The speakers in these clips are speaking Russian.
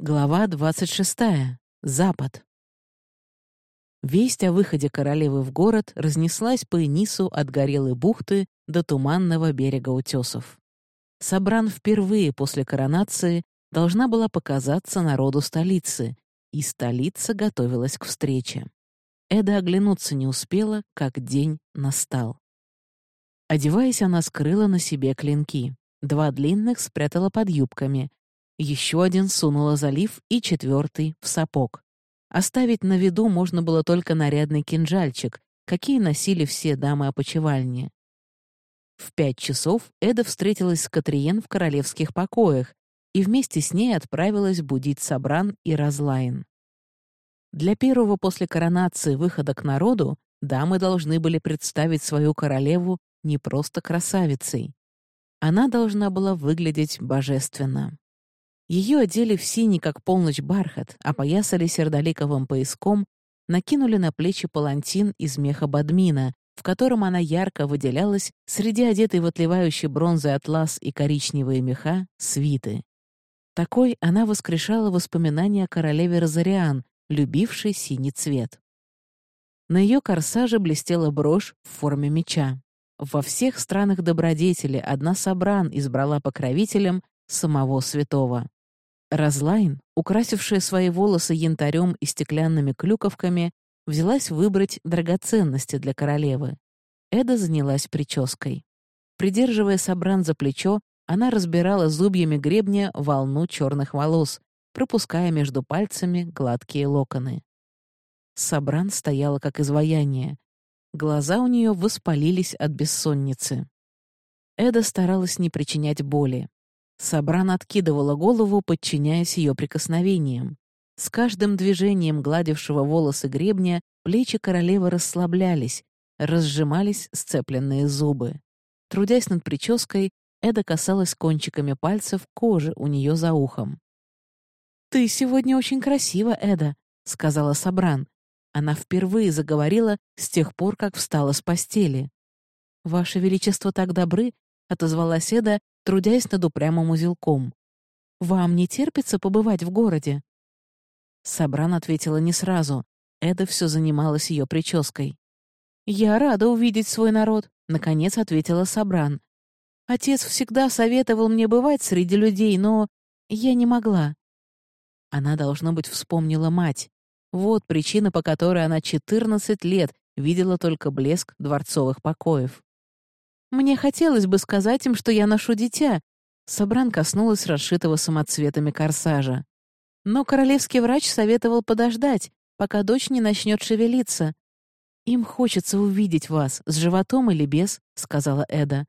Глава 26. Запад. Весть о выходе королевы в город разнеслась по Энису от горелой бухты до туманного берега утесов. Собран впервые после коронации должна была показаться народу столицы, и столица готовилась к встрече. Эда оглянуться не успела, как день настал. Одеваясь, она скрыла на себе клинки. Два длинных спрятала под юбками, еще один сунула залив и четвертый — в сапог. Оставить на виду можно было только нарядный кинжальчик, какие носили все дамы опочивальни. В пять часов Эда встретилась с Катриен в королевских покоях и вместе с ней отправилась будить Сабран и Разлайн. Для первого после коронации выхода к народу дамы должны были представить свою королеву не просто красавицей. Она должна была выглядеть божественно. Ее одели в синий, как полночь, бархат, опоясали сердоликовым пояском, накинули на плечи палантин из меха бадмина, в котором она ярко выделялась среди одетой в отливающий бронзой атлас и коричневые меха свиты. Такой она воскрешала воспоминания о королеве Розариан, любившей синий цвет. На ее корсаже блестела брошь в форме меча. Во всех странах добродетели одна Сабран избрала покровителем самого святого. Разлайн, украсившая свои волосы янтарем и стеклянными клюковками, взялась выбрать драгоценности для королевы. Эда занялась прической. Придерживая Сабран за плечо, она разбирала зубьями гребня волну черных волос, пропуская между пальцами гладкие локоны. Сабран стояла как изваяние. Глаза у нее воспалились от бессонницы. Эда старалась не причинять боли. Сабран откидывала голову, подчиняясь ее прикосновениям. С каждым движением гладившего волосы гребня плечи королевы расслаблялись, разжимались сцепленные зубы. Трудясь над прической, Эда касалась кончиками пальцев кожи у нее за ухом. «Ты сегодня очень красива, Эда», — сказала Сабран. Она впервые заговорила с тех пор, как встала с постели. «Ваше Величество так добры», — отозвалась Эда, трудясь над упрямым узелком. «Вам не терпится побывать в городе?» Сабран ответила не сразу. Эда все занималась ее прической. «Я рада увидеть свой народ», — наконец ответила Сабран. «Отец всегда советовал мне бывать среди людей, но я не могла». Она, должно быть, вспомнила мать. Вот причина, по которой она 14 лет видела только блеск дворцовых покоев. Мне хотелось бы сказать им, что я ношу дитя. Собран коснулась расшитого самоцветами корсажа. Но королевский врач советовал подождать, пока дочь не начнет шевелиться. «Им хочется увидеть вас, с животом или без», — сказала Эда.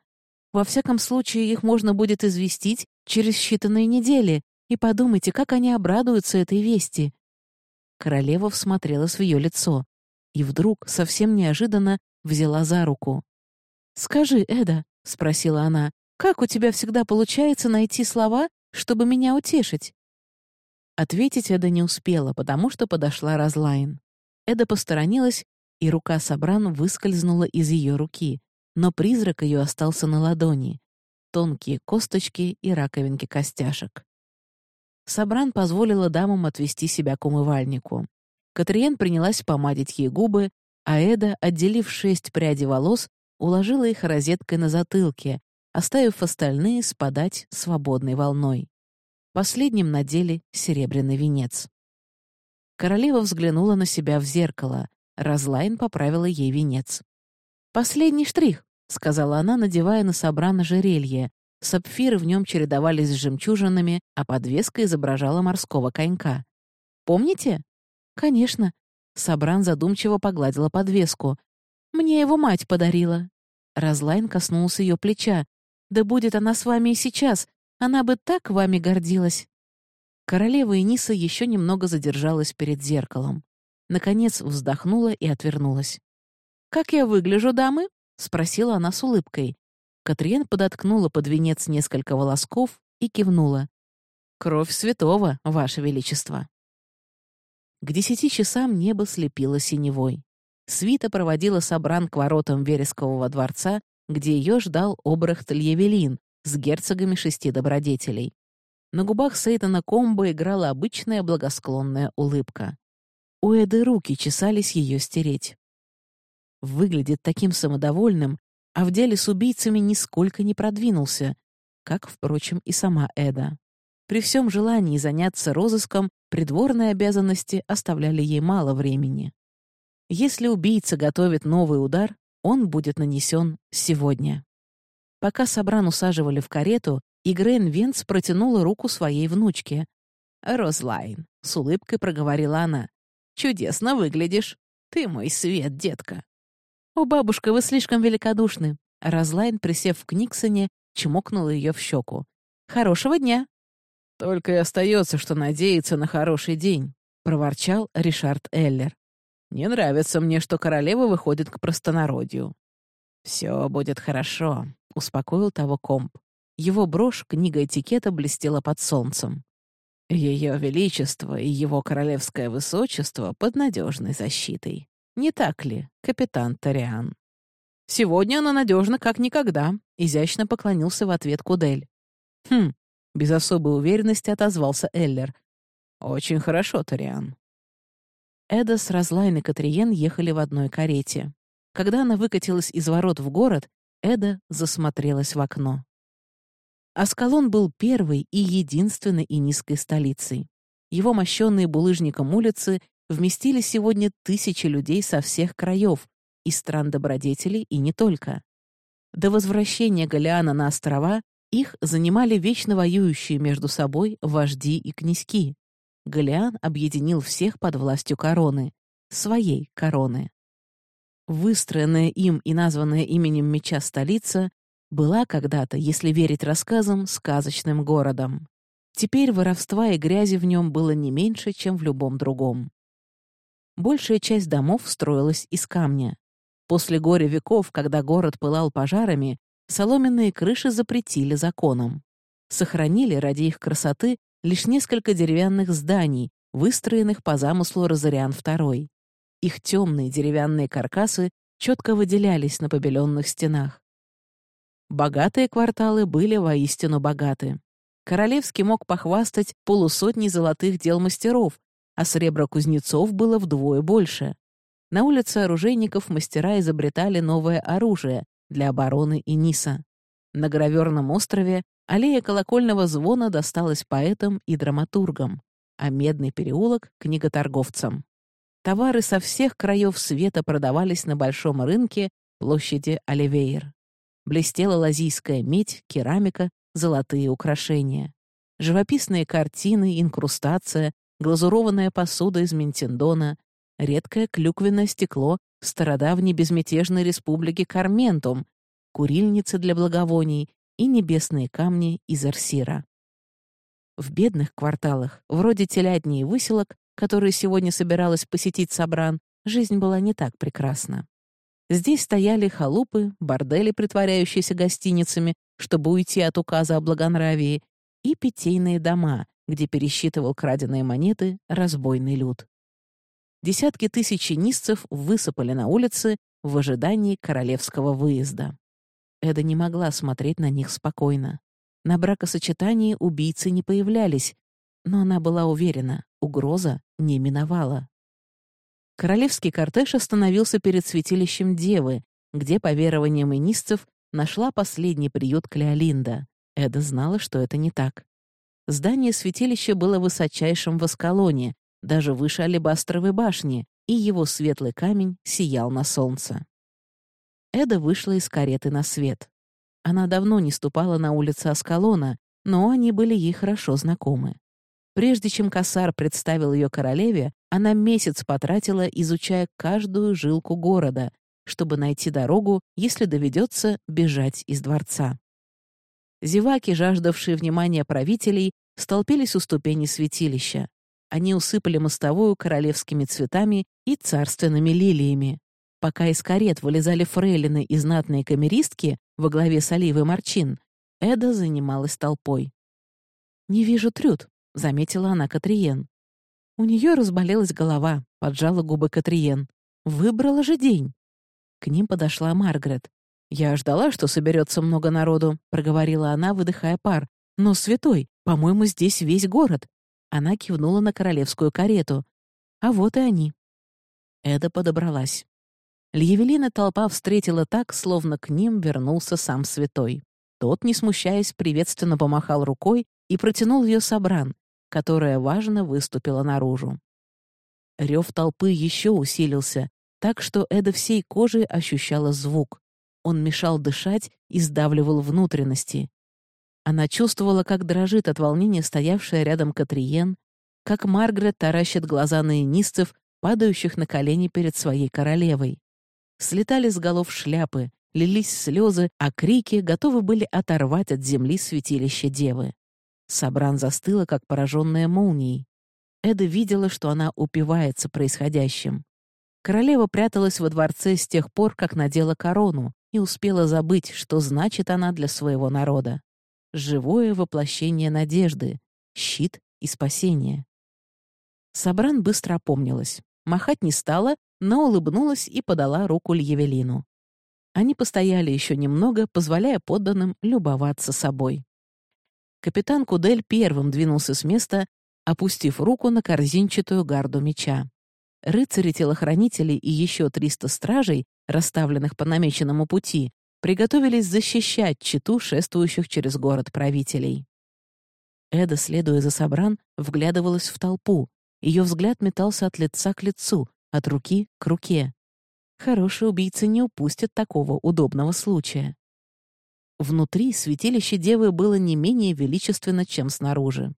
«Во всяком случае, их можно будет известить через считанные недели, и подумайте, как они обрадуются этой вести». Королева всмотрелась в ее лицо и вдруг, совсем неожиданно, взяла за руку. «Скажи, Эда», — спросила она, «как у тебя всегда получается найти слова, чтобы меня утешить?» Ответить Эда не успела, потому что подошла Разлайн. Эда посторонилась, и рука Сабран выскользнула из ее руки, но призрак ее остался на ладони. Тонкие косточки и раковинки костяшек. Сабран позволила дамам отвести себя к умывальнику. Катриен принялась помадить ей губы, а Эда, отделив шесть прядей волос, уложила их розеткой на затылке, оставив остальные спадать свободной волной. Последним надели серебряный венец. Королева взглянула на себя в зеркало. Разлайн поправила ей венец. «Последний штрих», — сказала она, надевая на собрано жерелье. Сапфиры в нем чередовались с жемчужинами, а подвеска изображала морского конька. «Помните?» «Конечно». Сабран задумчиво погладила подвеску. Мне его мать подарила». Разлайн коснулся ее плеча. «Да будет она с вами и сейчас. Она бы так вами гордилась». Королева Эниса еще немного задержалась перед зеркалом. Наконец вздохнула и отвернулась. «Как я выгляжу, дамы?» — спросила она с улыбкой. Катриен подоткнула под венец несколько волосков и кивнула. «Кровь святого, Ваше Величество». К десяти часам небо слепило синевой. Свита проводила Собран к воротам Верескового дворца, где ее ждал Обрахт Льявелин с герцогами шести добродетелей. На губах Сейтана Комбо играла обычная благосклонная улыбка. У Эды руки чесались ее стереть. Выглядит таким самодовольным, а в деле с убийцами нисколько не продвинулся, как, впрочем, и сама Эда. При всем желании заняться розыском придворные обязанности оставляли ей мало времени. Если убийца готовит новый удар, он будет нанесен сегодня. Пока Сабран усаживали в карету, Игрейн Венц протянула руку своей внучке. «Розлайн», — с улыбкой проговорила она, Чудесно выглядишь. Ты мой свет, детка». «О, бабушка, вы слишком великодушны». Разлайн, присев в Книксоне, чмокнула ее в щеку. «Хорошего дня». «Только и остается, что надеяться на хороший день», — проворчал Ришард Эллер. «Не нравится мне, что королева выходит к простонародью». «Все будет хорошо», — успокоил того комп. Его брошь, книга этикета, блестела под солнцем. Ее Величество и Его Королевское Высочество под надежной защитой. Не так ли, капитан Ториан? Сегодня она надежна как никогда, изящно поклонился в ответ Кудель. Хм, без особой уверенности отозвался Эллер. Очень хорошо, Ториан. Эдас, Разлайн и Катриен ехали в одной карете. Когда она выкатилась из ворот в город, Эда засмотрелась в окно. Аскалон был первой и единственной и низкой столицей. Его мощенные булыжником улицы вместили сегодня тысячи людей со всех краев, из стран добродетелей и не только. До возвращения Галиана на острова их занимали вечно воюющие между собой вожди и князьки. Галиан объединил всех под властью короны, своей короны. Выстроенная им и названная именем меча столица была когда-то, если верить рассказам, сказочным городом. Теперь воровства и грязи в нем было не меньше, чем в любом другом. Большая часть домов строилась из камня. После горя веков, когда город пылал пожарами, соломенные крыши запретили законом. Сохранили ради их красоты лишь несколько деревянных зданий, выстроенных по замыслу Розариан II. Их темные деревянные каркасы четко выделялись на побеленных стенах. Богатые кварталы были воистину богаты. Королевский мог похвастать полусотней золотых дел мастеров, а сребра кузнецов было вдвое больше. На улице оружейников мастера изобретали новое оружие для обороны и Ниса. На граверном острове аллея колокольного звона досталась поэтам и драматургам, а Медный переулок — книготорговцам. Товары со всех краев света продавались на большом рынке площади Оливейр. Блестела лазийская медь, керамика, золотые украшения. Живописные картины, инкрустация, глазурованная посуда из Ментендона, редкое клюквенное стекло в стародавней безмятежной республике Карментум, курильницы для благовоний и небесные камни из Арсира. В бедных кварталах, вроде телядни и выселок, которые сегодня собиралась посетить Собран, жизнь была не так прекрасна. Здесь стояли халупы, бордели, притворяющиеся гостиницами, чтобы уйти от указа о благонравии, и питейные дома, где пересчитывал краденые монеты разбойный люд. Десятки тысяч низцев высыпали на улицы в ожидании королевского выезда. Эда не могла смотреть на них спокойно. На бракосочетании убийцы не появлялись, но она была уверена, угроза не миновала. Королевский кортеж остановился перед святилищем Девы, где, по верованиям инистцев, нашла последний приют Клеолинда. Эда знала, что это не так. Здание святилища было высочайшим в Аскалоне, даже выше Алебастровой башни, и его светлый камень сиял на солнце. Эда вышла из кареты на свет. Она давно не ступала на улицы Аскалона, но они были ей хорошо знакомы. Прежде чем Касар представил ее королеве, она месяц потратила, изучая каждую жилку города, чтобы найти дорогу, если доведется бежать из дворца. Зеваки, жаждавшие внимания правителей, столпились у ступени святилища. Они усыпали мостовую королевскими цветами и царственными лилиями. Пока из карет вылезали фрейлины и знатные камеристки во главе с Оливой Марчин, Эда занималась толпой. «Не вижу трюд», — заметила она Катриен. У нее разболелась голова, поджала губы Катриен. Выбрала же день. К ним подошла Маргарет. «Я ждала, что соберется много народу», — проговорила она, выдыхая пар. «Но, святой, по-моему, здесь весь город». Она кивнула на королевскую карету. «А вот и они». Эда подобралась. Льявелина толпа встретила так, словно к ним вернулся сам святой. Тот, не смущаясь, приветственно помахал рукой и протянул ее собран, которая важно выступила наружу. Рев толпы еще усилился, так что Эда всей кожей ощущала звук. Он мешал дышать и сдавливал внутренности. Она чувствовала, как дрожит от волнения стоявшая рядом Катриен, как Маргарет таращит глаза на инистцев, падающих на колени перед своей королевой. Слетали с голов шляпы, лились слезы, а крики готовы были оторвать от земли святилище девы. Сабран застыла, как пораженная молнией. Эда видела, что она упивается происходящим. Королева пряталась во дворце с тех пор, как надела корону, и успела забыть, что значит она для своего народа. Живое воплощение надежды, щит и спасение. Сабран быстро опомнилась. Махать не стала, но улыбнулась и подала руку Льявелину. Они постояли еще немного, позволяя подданным любоваться собой. Капитан Кудель первым двинулся с места, опустив руку на корзинчатую гарду меча. Рыцари-телохранители и еще 300 стражей, расставленных по намеченному пути, приготовились защищать читу шествующих через город правителей. Эда, следуя за Собран, вглядывалась в толпу. Ее взгляд метался от лица к лицу, от руки к руке. Хороший убийца не упустит такого удобного случая. Внутри святилище Девы было не менее величественно, чем снаружи.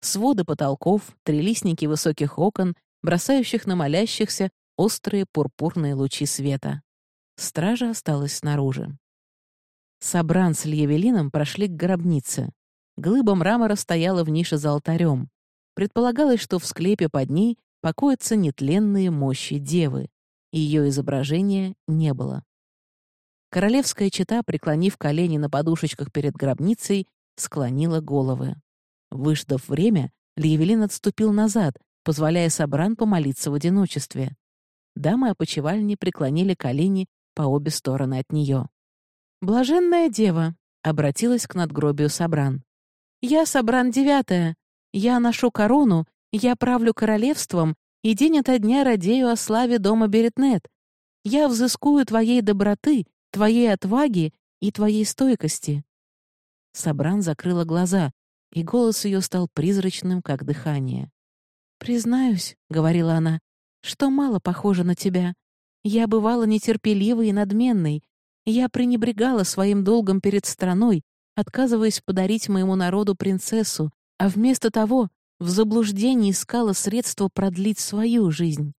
Своды потолков, трелистники высоких окон, бросающих на молящихся острые пурпурные лучи света. Стража осталась снаружи. Собран с Льявелином прошли к гробнице. Глыба мрамора стояла в нише за алтарем. Предполагалось, что в склепе под ней покоятся нетленные мощи Девы. Ее изображения не было. Королевская чета, преклонив колени на подушечках перед гробницей, склонила головы. Выждав время, Льявелин отступил назад, позволяя Собран помолиться в одиночестве. Дамы опочивальни преклонили колени по обе стороны от нее. «Блаженная дева», — обратилась к надгробию Собран. «Я Собран девятая. Я ношу корону, я правлю королевством и день ото дня радею о славе дома Беретнет. Я взыскую твоей доброты твоей отваги и твоей стойкости». Сабран закрыла глаза, и голос ее стал призрачным, как дыхание. «Признаюсь», — говорила она, — «что мало похоже на тебя. Я бывала нетерпеливой и надменной. Я пренебрегала своим долгом перед страной, отказываясь подарить моему народу принцессу, а вместо того в заблуждении искала средства продлить свою жизнь».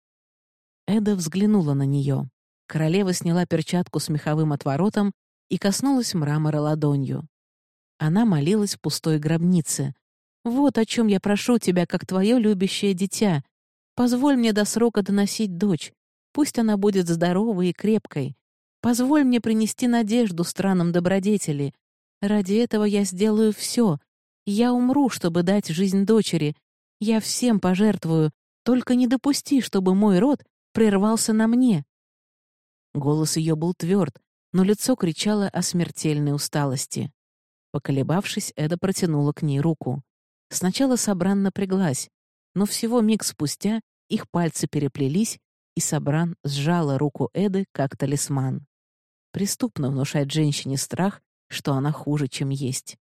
Эда взглянула на нее. Королева сняла перчатку с меховым отворотом и коснулась мрамора ладонью. Она молилась в пустой гробнице. «Вот о чем я прошу тебя, как твое любящее дитя. Позволь мне до срока доносить дочь. Пусть она будет здоровой и крепкой. Позволь мне принести надежду странам добродетели. Ради этого я сделаю все. Я умру, чтобы дать жизнь дочери. Я всем пожертвую. Только не допусти, чтобы мой род прервался на мне. Голос ее был тверд, но лицо кричало о смертельной усталости. Поколебавшись, Эда протянула к ней руку. Сначала Сабран напряглась, но всего миг спустя их пальцы переплелись, и Сабран сжала руку Эды как талисман. Преступно внушать женщине страх, что она хуже, чем есть.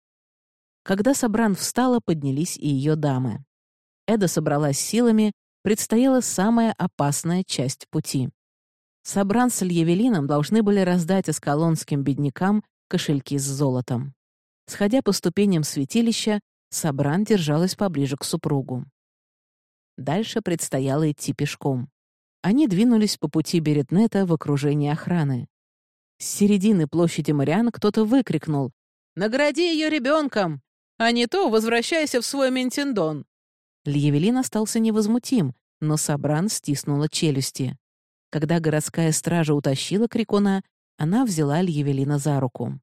Когда Сабран встала, поднялись и ее дамы. Эда собралась силами, предстояла самая опасная часть пути. Собран с Льявелином должны были раздать эскалонским беднякам кошельки с золотом. Сходя по ступеням святилища, Собран держалась поближе к супругу. Дальше предстояло идти пешком. Они двинулись по пути Беретнета в окружении охраны. С середины площади Мариан кто-то выкрикнул «Награди ее ребенком! А не то возвращайся в свой Ментендон!» Льявелин остался невозмутим, но Собран стиснула челюсти. Когда городская стража утащила Крикуна, она взяла Льявелина за руку.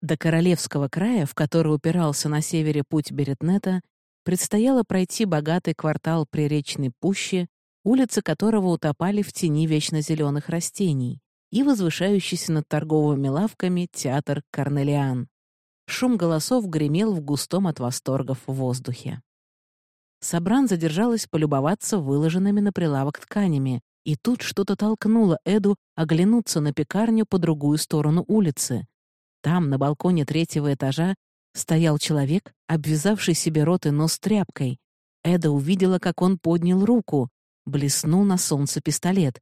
До Королевского края, в который упирался на севере путь Беретнета, предстояло пройти богатый квартал Приречной пущи, улицы которого утопали в тени вечно зеленых растений, и возвышающийся над торговыми лавками театр Корнелиан. Шум голосов гремел в густом от восторгов воздухе. Сабран задержалась полюбоваться выложенными на прилавок тканями, и тут что-то толкнуло Эду оглянуться на пекарню по другую сторону улицы. Там, на балконе третьего этажа, стоял человек, обвязавший себе рот и нос тряпкой. Эда увидела, как он поднял руку. Блеснул на солнце пистолет.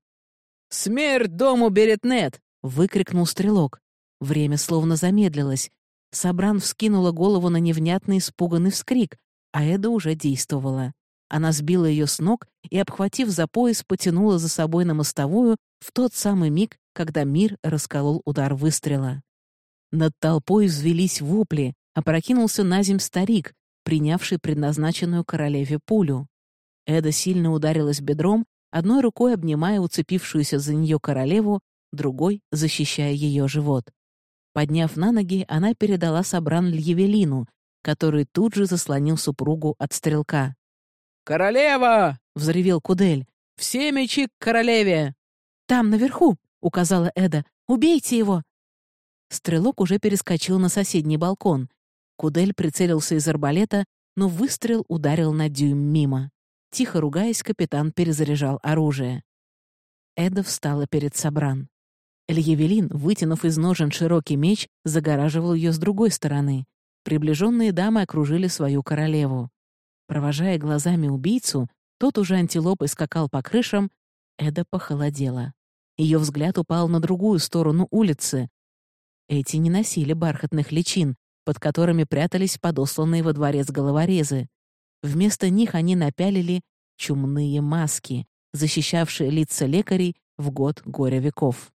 «Смерть дому Беретнет!» — выкрикнул стрелок. Время словно замедлилось. Сабран вскинула голову на невнятный испуганный вскрик, а Эда уже действовала. Она сбила ее с ног и, обхватив за пояс, потянула за собой на мостовую в тот самый миг, когда мир расколол удар выстрела. Над толпой взвелись вопли, опрокинулся на земь старик, принявший предназначенную королеве пулю. Эда сильно ударилась бедром, одной рукой обнимая уцепившуюся за нее королеву, другой — защищая ее живот. Подняв на ноги, она передала Собран Льевелину, который тут же заслонил супругу от стрелка. «Королева!» — взревел Кудель. «Все мечи к королеве!» «Там, наверху!» — указала Эда. «Убейте его!» Стрелок уже перескочил на соседний балкон. Кудель прицелился из арбалета, но выстрел ударил на дюйм мимо. Тихо ругаясь, капитан перезаряжал оружие. Эда встала перед Сабран. Эльевелин, вытянув из ножен широкий меч, загораживал ее с другой стороны. Приближенные дамы окружили свою королеву. Провожая глазами убийцу, тот уже антилопой скакал по крышам, Эда похолодела. Ее взгляд упал на другую сторону улицы. Эти не носили бархатных личин, под которыми прятались подосланные во дворец головорезы. Вместо них они напялили чумные маски, защищавшие лица лекарей в год горя веков.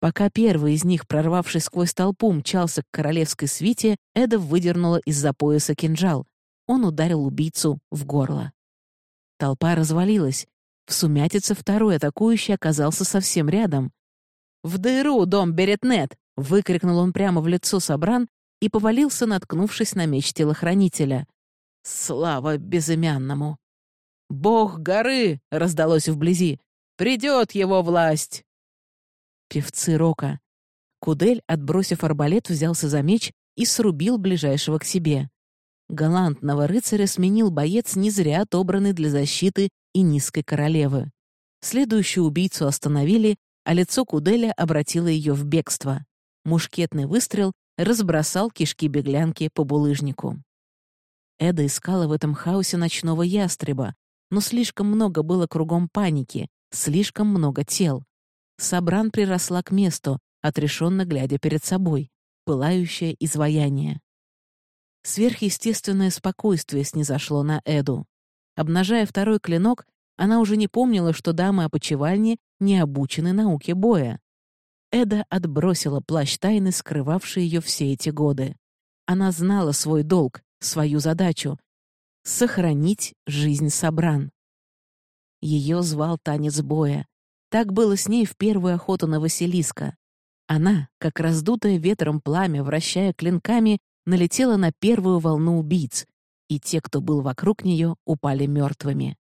Пока первый из них, прорвавшись сквозь толпу, мчался к королевской свите, Эда выдернула из-за пояса кинжал. Он ударил убийцу в горло. Толпа развалилась. В сумятице второй атакующий оказался совсем рядом. «В дыру, дом Беретнет!» — выкрикнул он прямо в лицо Собран и повалился, наткнувшись на меч телохранителя. «Слава безымянному!» «Бог горы!» — раздалось вблизи. «Придет его власть!» Певцы рока. Кудель, отбросив арбалет, взялся за меч и срубил ближайшего к себе. Галантного рыцаря сменил боец, не зря отобранный для защиты и низкой королевы. Следующую убийцу остановили, а лицо Куделя обратило ее в бегство. Мушкетный выстрел разбросал кишки беглянки по булыжнику. Эда искала в этом хаосе ночного ястреба, но слишком много было кругом паники, слишком много тел. Сабран приросла к месту, отрешенно глядя перед собой, пылающее изваяние. Сверхъестественное спокойствие снизошло на Эду. Обнажая второй клинок, она уже не помнила, что дамы опочивальни не обучены науке боя. Эда отбросила плащ тайны, скрывавший ее все эти годы. Она знала свой долг, свою задачу — сохранить жизнь Сабран. Ее звал танец боя. Так было с ней в первую охоту на Василиска. Она, как раздутое ветром пламя, вращая клинками, налетела на первую волну убийц, и те, кто был вокруг нее, упали мертвыми.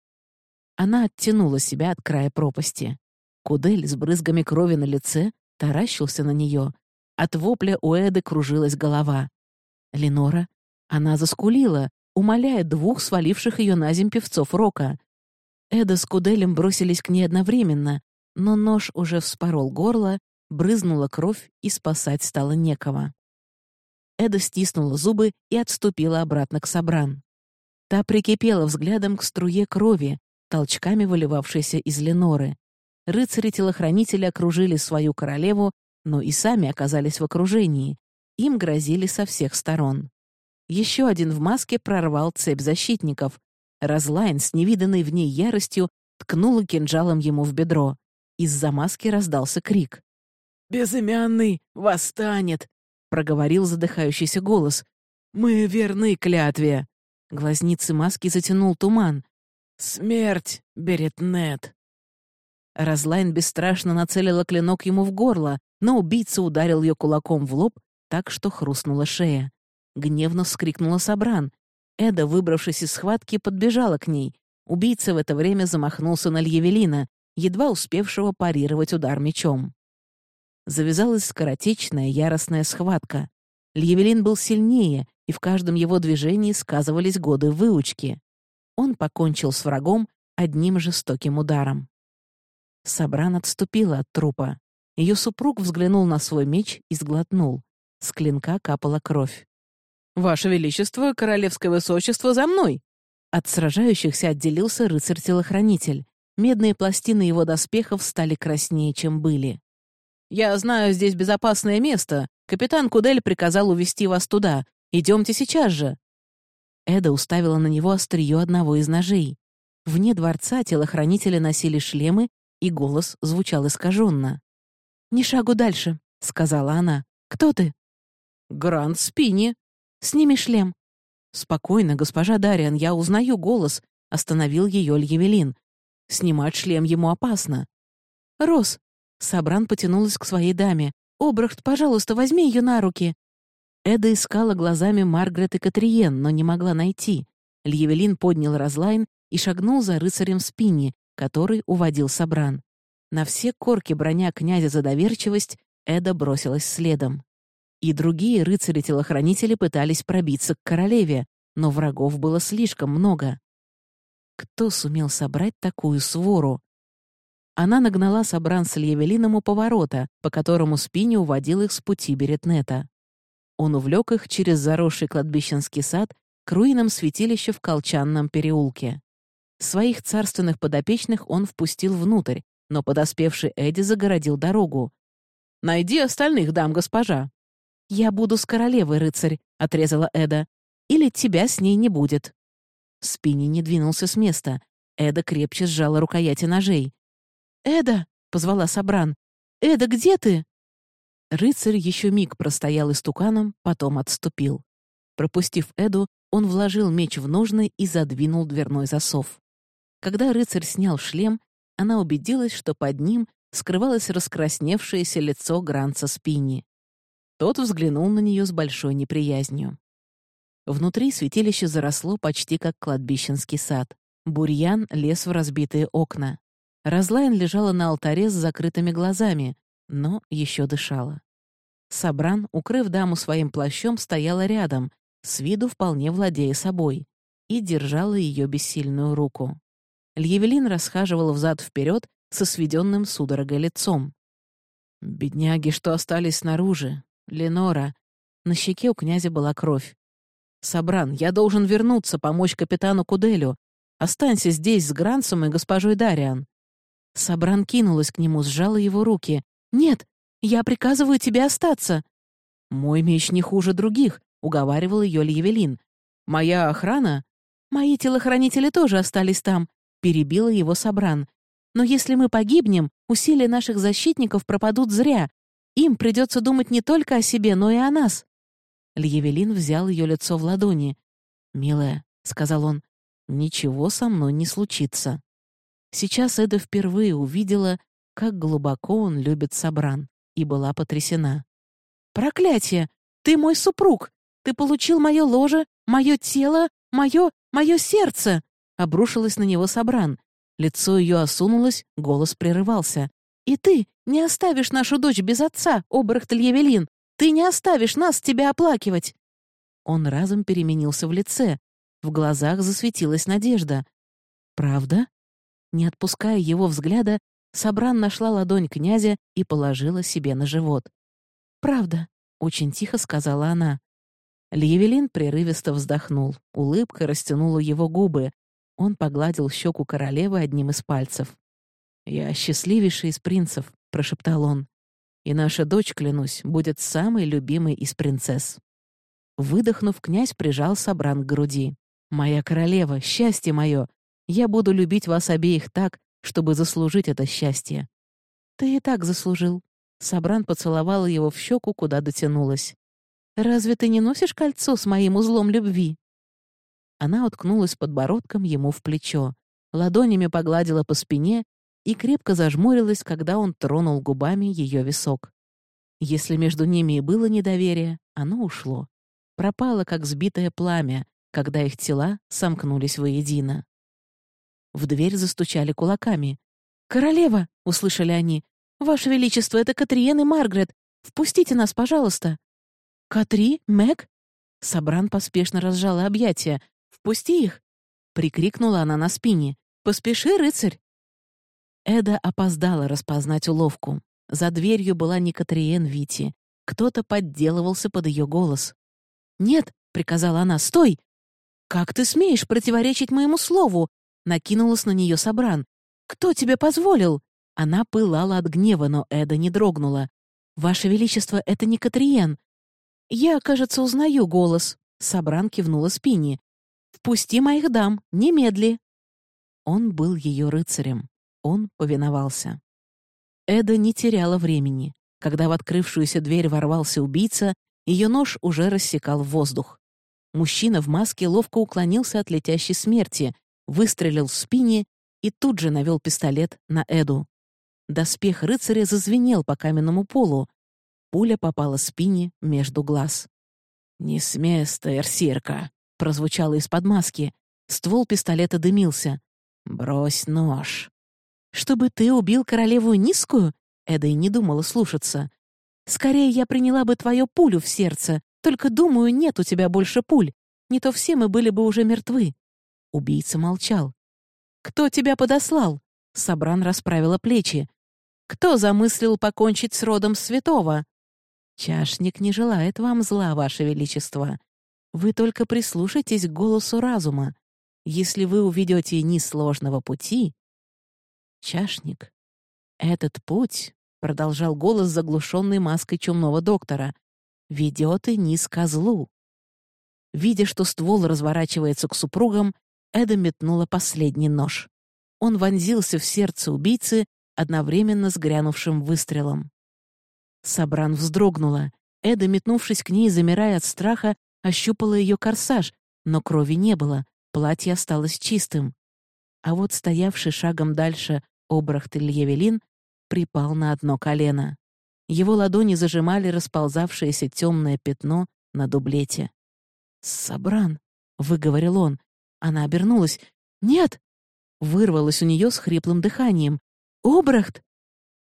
Она оттянула себя от края пропасти. Кудель с брызгами крови на лице таращился на нее. От вопля у Эды кружилась голова. Ленора, она заскулила, умоляя двух сваливших ее на земь певцов рока. Эда с Куделем бросились к ней одновременно, но нож уже вспорол горло, брызнула кровь, и спасать стало некого. Эда стиснула зубы и отступила обратно к Сабран. Та прикипела взглядом к струе крови, толчками выливавшейся из Леноры. Рыцари-телохранители окружили свою королеву, но и сами оказались в окружении. Им грозили со всех сторон. Еще один в маске прорвал цепь защитников. Разлайн с невиданной в ней яростью ткнула кинжалом ему в бедро. Из-за маски раздался крик. «Безымянный восстанет!» — проговорил задыхающийся голос. «Мы верны клятве!» Глазницы маски затянул туман. «Смерть, Беретнет!» Разлайн бесстрашно нацелила клинок ему в горло, но убийца ударил ее кулаком в лоб, так что хрустнула шея. Гневно вскрикнула Сабран. Эда, выбравшись из схватки, подбежала к ней. Убийца в это время замахнулся на Льявелина, едва успевшего парировать удар мечом. Завязалась скоротечная яростная схватка. Льявелин был сильнее, и в каждом его движении сказывались годы выучки. Он покончил с врагом одним жестоким ударом. Сабран отступила от трупа. Ее супруг взглянул на свой меч и сглотнул. С клинка капала кровь. «Ваше Величество, королевское высочество, за мной!» От сражающихся отделился рыцарь-телохранитель. Медные пластины его доспехов стали краснее, чем были. «Я знаю здесь безопасное место. Капитан Кудель приказал увести вас туда. Идемте сейчас же». Эда уставила на него острие одного из ножей. Вне дворца телохранители носили шлемы, и голос звучал искаженно. «Ни шагу дальше», — сказала она. «Кто ты?» «Гранд Спини». «Сними шлем». «Спокойно, госпожа Дариан, я узнаю голос», — остановил ее Льявелин. «Снимать шлем ему опасно». «Рос», — Сабран потянулась к своей даме. «Обрахт, пожалуйста, возьми ее на руки». Эда искала глазами Маргарет и Катриен, но не могла найти. Льявелин поднял разлайн и шагнул за рыцарем в спине, который уводил Сабран. На все корки броня князя за доверчивость Эда бросилась следом. И другие рыцари-телохранители пытались пробиться к королеве, но врагов было слишком много. Кто сумел собрать такую свору? Она нагнала Сабран с Льявелином у поворота, по которому Спини уводил их с пути Беретнета. Он увлек их через заросший кладбищенский сад к руинам святилища в Колчанном переулке. Своих царственных подопечных он впустил внутрь, но подоспевший Эдди загородил дорогу. «Найди остальных дам, госпожа». «Я буду с королевой, рыцарь», — отрезала Эда. «Или тебя с ней не будет». Спини не двинулся с места. Эда крепче сжала рукояти ножей. «Эда!» — позвала Сабран. «Эда, где ты?» Рыцарь еще миг простоял истуканом, потом отступил. Пропустив Эду, он вложил меч в ножны и задвинул дверной засов. Когда рыцарь снял шлем, она убедилась, что под ним скрывалось раскрасневшееся лицо Гранца Спини. Тот взглянул на нее с большой неприязнью. Внутри святилище заросло почти как кладбищенский сад. Бурьян лез в разбитые окна. Разлайн лежала на алтаре с закрытыми глазами, но еще дышала. Сабран, укрыв даму своим плащом, стояла рядом, с виду вполне владея собой, и держала ее бессильную руку. Льявелин расхаживал взад-вперед со сведенным судорогой лицом. «Бедняги, что остались снаружи. Ленора». На щеке у князя была кровь. «Сабран, я должен вернуться, помочь капитану Куделю. Останься здесь с Грансом и госпожой Дариан». Сабран кинулась к нему, сжала его руки. «Нет, я приказываю тебе остаться». «Мой меч не хуже других», — уговаривал ее Льявелин. «Моя охрана...» «Мои телохранители тоже остались там перебила его Сабран. «Но если мы погибнем, усилия наших защитников пропадут зря. Им придется думать не только о себе, но и о нас». Льявелин взял ее лицо в ладони. «Милая», — сказал он, — «ничего со мной не случится». Сейчас Эда впервые увидела, как глубоко он любит Сабран, и была потрясена. «Проклятие! Ты мой супруг! Ты получил мое ложе, мое тело, мое, мое сердце!» Обрушилась на него Сабран. Лицо ее осунулось, голос прерывался. «И ты не оставишь нашу дочь без отца, обрахт Льявелин! Ты не оставишь нас тебя оплакивать!» Он разом переменился в лице. В глазах засветилась надежда. «Правда?» Не отпуская его взгляда, Сабран нашла ладонь князя и положила себе на живот. «Правда», — очень тихо сказала она. Льявелин прерывисто вздохнул. Улыбка растянула его губы. Он погладил щеку королевы одним из пальцев. «Я счастливейший из принцев», — прошептал он. «И наша дочь, клянусь, будет самой любимой из принцесс». Выдохнув, князь прижал Сабран к груди. «Моя королева, счастье мое! Я буду любить вас обеих так, чтобы заслужить это счастье». «Ты и так заслужил». Сабран поцеловала его в щеку, куда дотянулась. «Разве ты не носишь кольцо с моим узлом любви?» Она уткнулась подбородком ему в плечо, ладонями погладила по спине и крепко зажмурилась, когда он тронул губами ее висок. Если между ними и было недоверие, оно ушло. Пропало, как сбитое пламя, когда их тела сомкнулись воедино. В дверь застучали кулаками. «Королева!» — услышали они. «Ваше Величество, это Катриен и Маргарет! Впустите нас, пожалуйста!» Катри? Мэг?» Сабран поспешно разжала объятия. «Впусти их!» — прикрикнула она на спине. «Поспеши, рыцарь!» Эда опоздала распознать уловку. За дверью была не Катриен Вити. Кто-то подделывался под ее голос. «Нет!» — приказала она. «Стой!» «Как ты смеешь противоречить моему слову?» — накинулась на нее Сабран. «Кто тебе позволил?» Она пылала от гнева, но Эда не дрогнула. «Ваше Величество, это не Катриен. Я, кажется, узнаю голос». Сабран кивнула спине. «Впусти моих дам, немедли!» Он был ее рыцарем. Он повиновался. Эда не теряла времени. Когда в открывшуюся дверь ворвался убийца, ее нож уже рассекал воздух. Мужчина в маске ловко уклонился от летящей смерти, выстрелил в спине и тут же навел пистолет на Эду. Доспех рыцаря зазвенел по каменному полу. Пуля попала спине между глаз. «Не с места, Эрсирка!» — прозвучало из-под маски. Ствол пистолета дымился. «Брось нож!» «Чтобы ты убил королеву низкую?» Эда и не думала слушаться. «Скорее я приняла бы твою пулю в сердце, только, думаю, нет у тебя больше пуль. Не то все мы были бы уже мертвы». Убийца молчал. «Кто тебя подослал?» Сабран расправила плечи. «Кто замыслил покончить с родом святого?» «Чашник не желает вам зла, ваше величество. Вы только прислушайтесь к голосу разума. Если вы уведете низ сложного пути...» «Чашник, этот путь», — продолжал голос, заглушенный маской чумного доктора, ведет и низ козлу. Видя, что ствол разворачивается к супругам, Эда метнула последний нож. Он вонзился в сердце убийцы одновременно с грянувшим выстрелом. Сабран вздрогнула. Эда, метнувшись к ней, замирая от страха, ощупала ее корсаж, но крови не было, платье осталось чистым. А вот стоявший шагом дальше Обрахт Ильевелин припал на одно колено. Его ладони зажимали расползавшееся темное пятно на дублете. «Сабран», — выговорил он. Она обернулась. «Нет!» Вырвалась у нее с хриплым дыханием. «Обрахт!»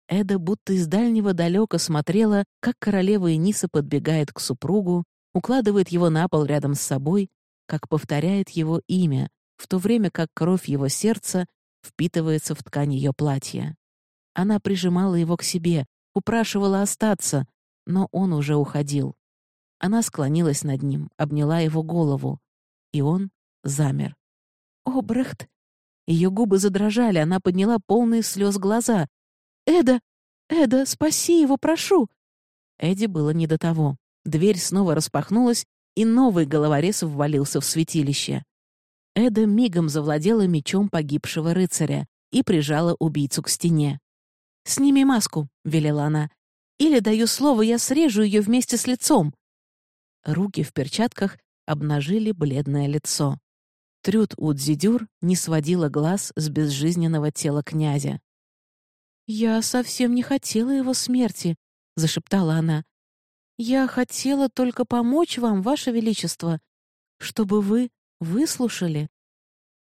Эда будто из дальнего далека смотрела, как королева Эниса подбегает к супругу, укладывает его на пол рядом с собой, как повторяет его имя, в то время как кровь его сердца впитывается в ткань ее платья. Она прижимала его к себе, упрашивала остаться, но он уже уходил. Она склонилась над ним, обняла его голову, и он замер. «О, Брехт!» Ее губы задрожали, она подняла полные слез глаза. «Эда! Эда, спаси его, прошу!» Эдди было не до того. Дверь снова распахнулась, и новый головорез ввалился в святилище. Эда мигом завладела мечом погибшего рыцаря и прижала убийцу к стене. «Сними маску», — велела она. «Или, даю слово, я срежу ее вместе с лицом». Руки в перчатках обнажили бледное лицо. Трюд Удзидюр не сводила глаз с безжизненного тела князя. «Я совсем не хотела его смерти», — зашептала она. «Я хотела только помочь вам, ваше величество, чтобы вы выслушали».